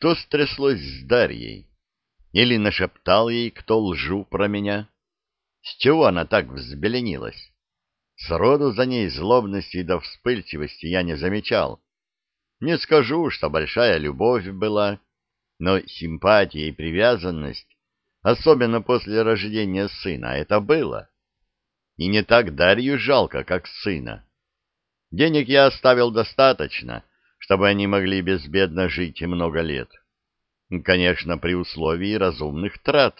Что стряслось с Дарьей? Или нашептал ей, кто лжу про меня? С чего она так взбеленилась? Сроду за ней злобности до вспыльчивости я не замечал. Не скажу, что большая любовь была, но симпатия и привязанность, особенно после рождения сына, это было. И не так Дарью жалко, как сына. Денег я оставил достаточно, чтобы они могли безбедно жить много лет. Конечно, при условии разумных трат.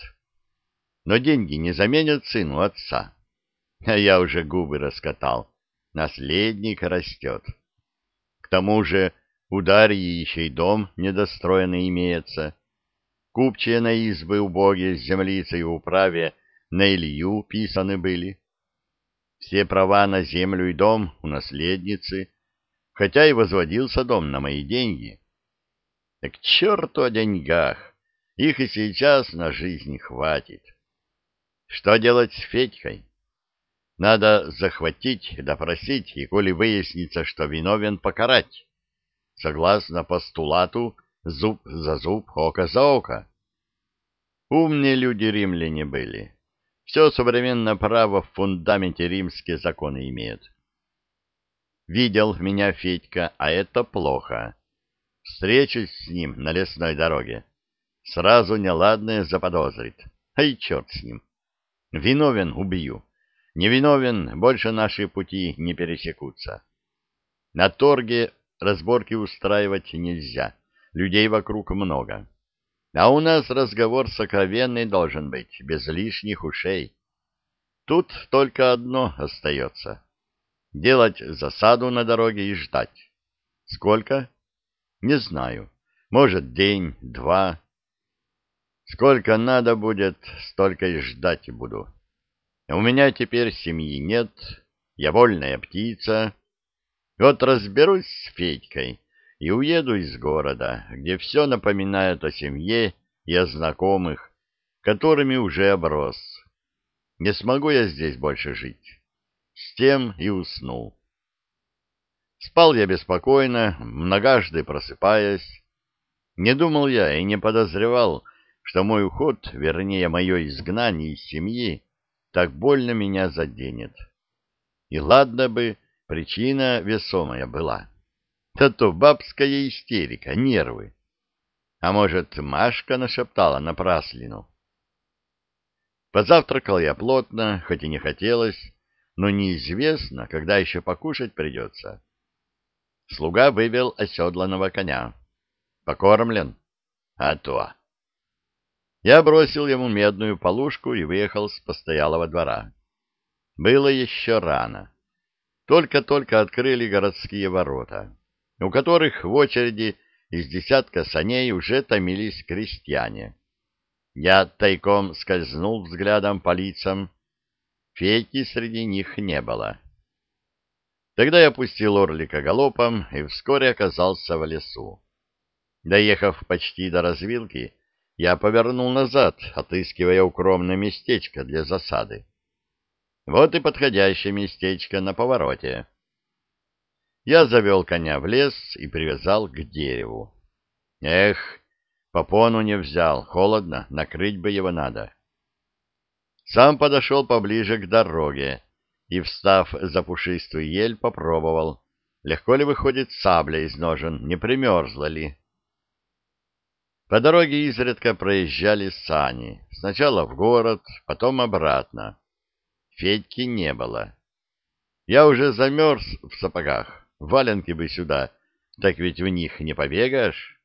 Но деньги не заменят сыну отца. А я уже губы раскатал. Наследник растет. К тому же у Дарьи еще дом недостроенный имеется. Купчие на избы убогие с землицей в управе на Илью писаны были. Все права на землю и дом у наследницы, хотя и возводился дом на мои деньги. Так черту о деньгах, их и сейчас на жизнь хватит. Что делать с Федькой? Надо захватить, допросить, и коли выяснится, что виновен, покарать. Согласно постулату «зуб за зуб, око за око». Умные люди римляне были. Все современное право в фундаменте римские законы имеет. Видел меня Федька, а это плохо. Встречусь с ним на лесной дороге. Сразу неладное заподозрит. Ай, черт с ним. Виновен — убью. Невиновен, больше наши пути не пересекутся. На торге разборки устраивать нельзя, людей вокруг много. А у нас разговор сокровенный должен быть, без лишних ушей. Тут только одно остается — делать засаду на дороге и ждать. Сколько? Не знаю. Может, день, два. Сколько надо будет, столько и ждать буду. У меня теперь семьи нет, я вольная птица. Вот разберусь с Федькой и уеду из города, где все напоминает о семье и о знакомых, которыми уже оброс. Не смогу я здесь больше жить. С тем и уснул. Спал я беспокойно, многожды просыпаясь. Не думал я и не подозревал, что мой уход, вернее, мое изгнание из семьи, так больно меня заденет. И ладно бы, причина весомая была. Да то бабская истерика, нервы. А может, Машка нашептала напраслину. Позавтракал я плотно, хоть и не хотелось, но неизвестно, когда еще покушать придется. Слуга вывел оседланного коня. Покормлен? А то. Я бросил ему медную полушку и выехал с постоялого двора. Было еще рано. Только-только открыли городские ворота, у которых в очереди из десятка саней уже томились крестьяне. Я тайком скользнул взглядом по лицам. Фейки среди них не было. Тогда я пустил орлика галопом и вскоре оказался в лесу. Доехав почти до развилки, я повернул назад, отыскивая укромное местечко для засады. Вот и подходящее местечко на повороте. Я завел коня в лес и привязал к дереву. Эх, попону не взял, холодно, накрыть бы его надо. Сам подошел поближе к дороге и, встав за пушистую ель, попробовал, легко ли выходит сабля из ножен, не примерзла ли. По дороге изредка проезжали сани. Сначала в город, потом обратно. Федьки не было. Я уже замерз в сапогах. Валенки бы сюда, так ведь в них не побегаешь.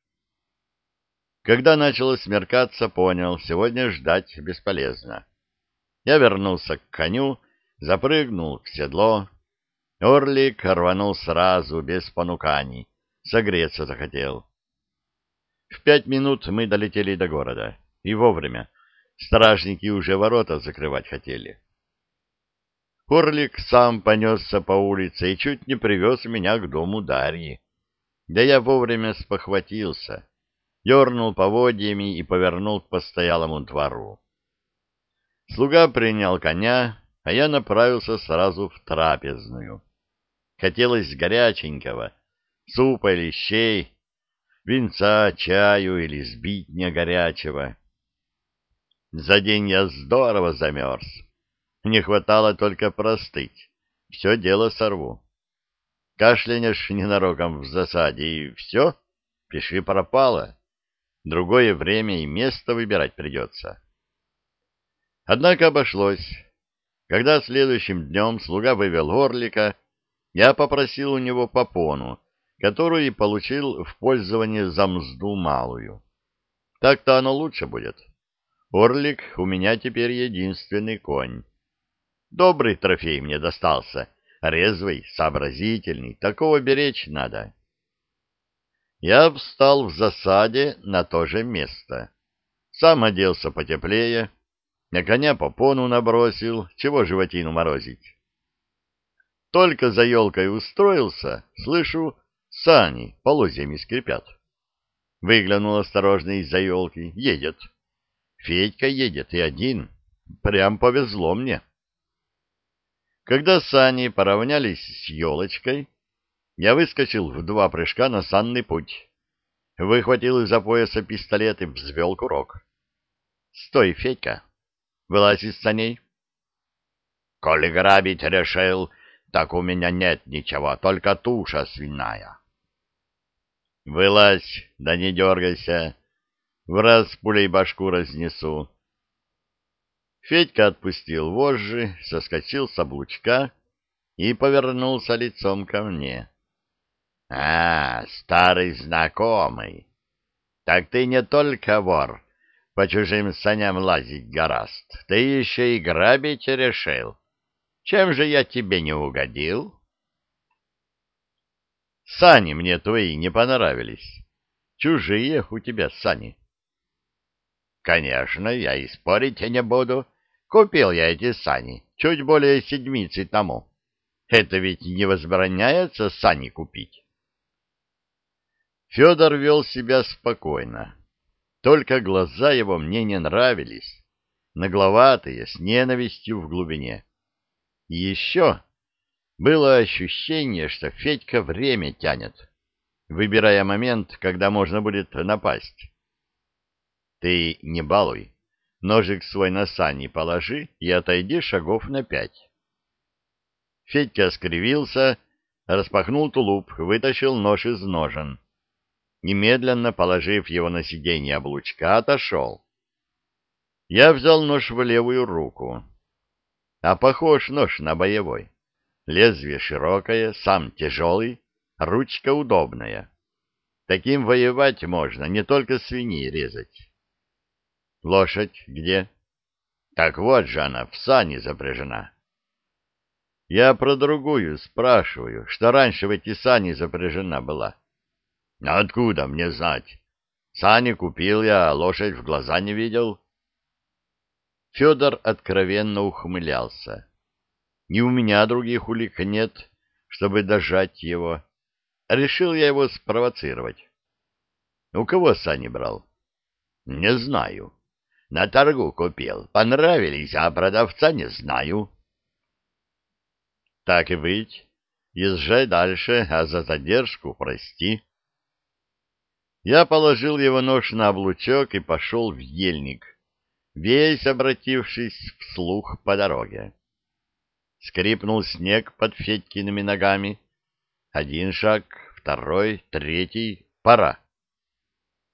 Когда начало смеркаться, понял, сегодня ждать бесполезно. Я вернулся к коню, запрыгнул в седло. Орлик рванул сразу, без понуканий. Согреться захотел. В пять минут мы долетели до города. И вовремя. Стражники уже ворота закрывать хотели. Орлик сам понесся по улице и чуть не привез меня к дому Дарьи. Да я вовремя спохватился, дернул поводьями и повернул к постоялому двору. Слуга принял коня, а я направился сразу в трапезную. Хотелось горяченького, супа или щей, винца, чаю или сбитня горячего. За день я здорово замерз. Не хватало только простыть. Все дело сорву. Кашлянешь ненароком в засаде, и все, пиши пропало. Другое время и место выбирать придется. Однако обошлось. Когда следующим днем слуга вывел орлика, я попросил у него попону, которую и получил в пользование за мзду малую. Так-то оно лучше будет. Орлик у меня теперь единственный конь. Добрый трофей мне достался, резвый, сообразительный, такого беречь надо. Я встал в засаде на то же место. Сам оделся потеплее, на коня попону набросил, чего животину морозить. Только за елкой устроился, слышу, сани полозьями скрипят. Выглянул осторожно из-за елки, едет. Федька едет и один, прям повезло мне. Когда сани поравнялись с елочкой, я выскочил в два прыжка на санный путь. Выхватил из-за пояса пистолет и взвел курок. — Стой, Федька! Вылазь из саней. — Коли грабить решил, так у меня нет ничего, только туша свиная. — Вылазь, да не дергайся, в раз пулей башку разнесу. Федька отпустил вожжи, соскочил с облучка и повернулся лицом ко мне. — А, старый знакомый! Так ты не только вор, по чужим саням лазить гораст, ты еще и грабить решил. Чем же я тебе не угодил? Сани мне твои не понравились. Чужие у тебя сани. Конечно, я и спорить не буду. Купил я эти сани чуть более седмицы тому. Это ведь не возбраняется сани купить. Федор вел себя спокойно. Только глаза его мне не нравились, нагловатые, с ненавистью в глубине. И еще было ощущение, что Федька время тянет, выбирая момент, когда можно будет напасть. Ты не балуй, Ножик свой на сани положи и отойди шагов на пять. Федька скривился, распахнул тулуп, вытащил нож из ножен. Немедленно положив его на сиденье облучка, отошел. Я взял нож в левую руку. А похож нож на боевой. Лезвие широкое, сам тяжелый, ручка удобная. Таким воевать можно, не только свиней резать. Лошадь где? Так вот же она, в сани запряжена. Я про другую спрашиваю, что раньше в эти сани запряжена была. Откуда мне знать? Сани купил я, а лошадь в глаза не видел. Федор откровенно ухмылялся. Ни у меня других улик нет, чтобы дожать его. Решил я его спровоцировать. У кого сани брал? Не знаю. На торгу купил. Понравились, а продавца не знаю. Так и быть. Езжай дальше, а за задержку прости. Я положил его нож на облучок и пошел в ельник, весь обратившись вслух по дороге. Скрипнул снег под Федькиными ногами. Один шаг, второй, третий. Пора.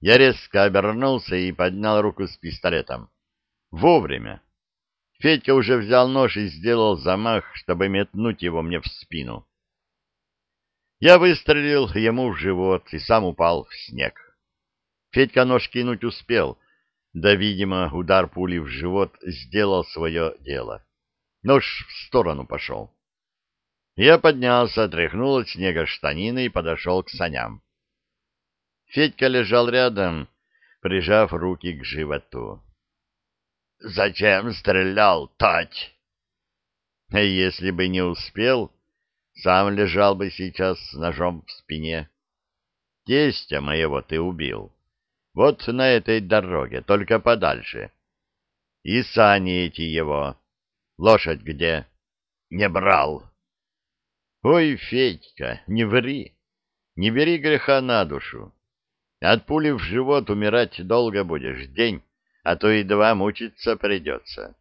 Я резко обернулся и поднял руку с пистолетом. Вовремя. Федька уже взял нож и сделал замах, чтобы метнуть его мне в спину. Я выстрелил ему в живот и сам упал в снег. Федька нож кинуть успел, да, видимо, удар пули в живот сделал свое дело. Нож в сторону пошел. Я поднялся, отряхнул от снега штанины и подошел к саням. Федька лежал рядом, прижав руки к животу. — Зачем стрелял, Тать? — Если бы не успел, сам лежал бы сейчас с ножом в спине. Тестя моего ты убил. Вот на этой дороге, только подальше. И сани эти его. Лошадь где? Не брал. Ой, Федька, не ври. Не бери греха на душу. От пули в живот умирать долго будешь, день, а то и два мучиться придется.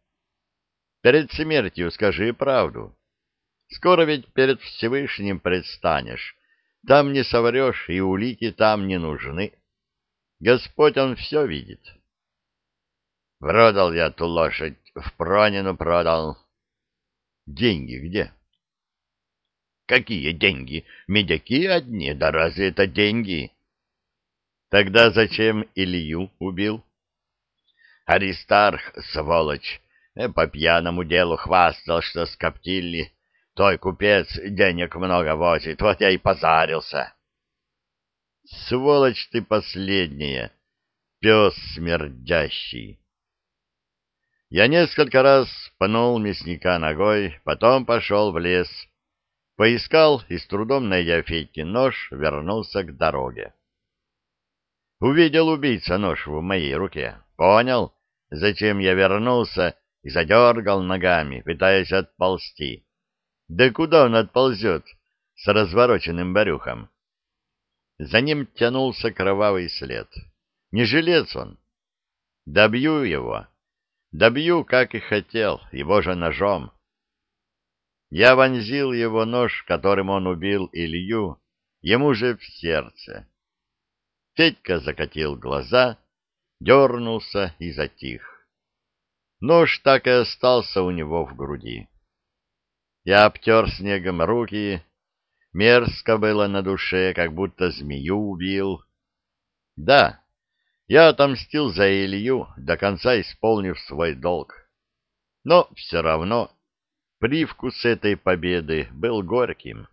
Перед смертью скажи правду. Скоро ведь перед Всевышним предстанешь. Там не соврешь, и улики там не нужны. Господь, Он все видит. Продал я ту лошадь, в Пронину продал. Деньги где? Какие деньги? Медяки одни, да разве это деньги? Тогда зачем Илью убил? Аристарх, сволочь, э, по пьяному делу хвастал, что скоптили. Той купец денег много возит, вот я и позарился. Сволочь ты последняя, пес смердящий. Я несколько раз пнул мясника ногой, потом пошел в лес, поискал и с трудом найдя Федькин нож, вернулся к дороге. Увидел убийца нож в моей руке, понял, зачем я вернулся и задергал ногами, пытаясь отползти. Да куда он отползет с развороченным барюхом? За ним тянулся кровавый след. Не жилец он. Добью его Добью, как и хотел, его же ножом. Я вонзил его нож, которым он убил Илью, ему же в сердце. Федька закатил глаза, дернулся и затих. Нож так и остался у него в груди. Я обтер снегом руки, мерзко было на душе, как будто змею убил. Да, я отомстил за Илью, до конца исполнив свой долг. Но все равно привкус этой победы был горьким.